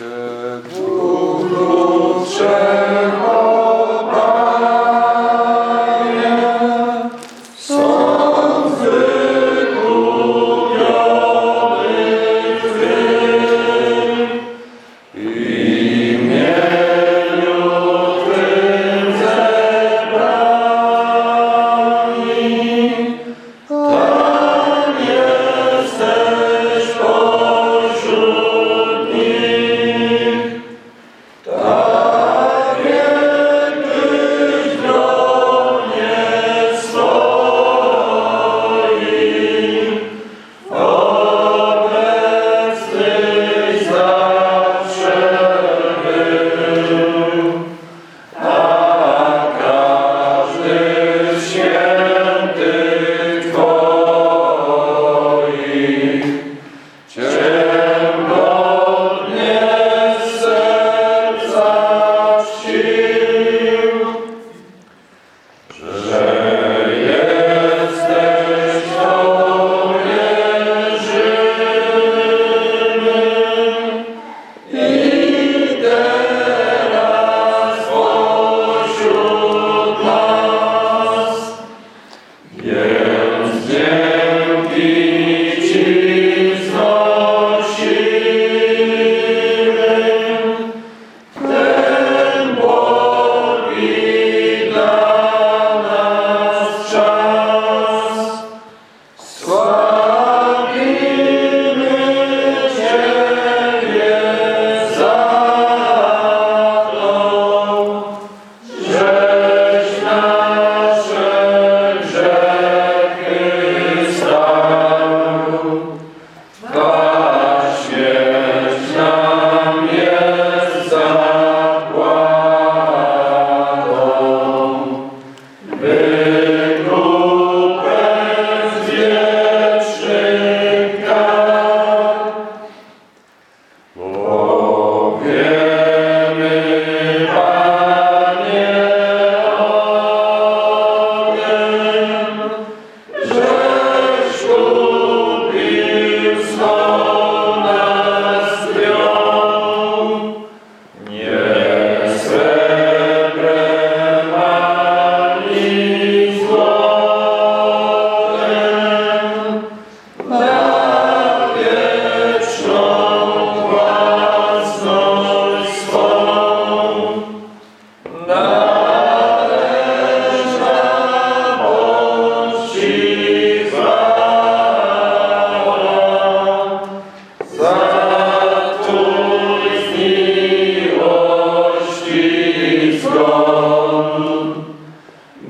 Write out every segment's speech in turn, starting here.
Lord.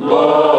Lord.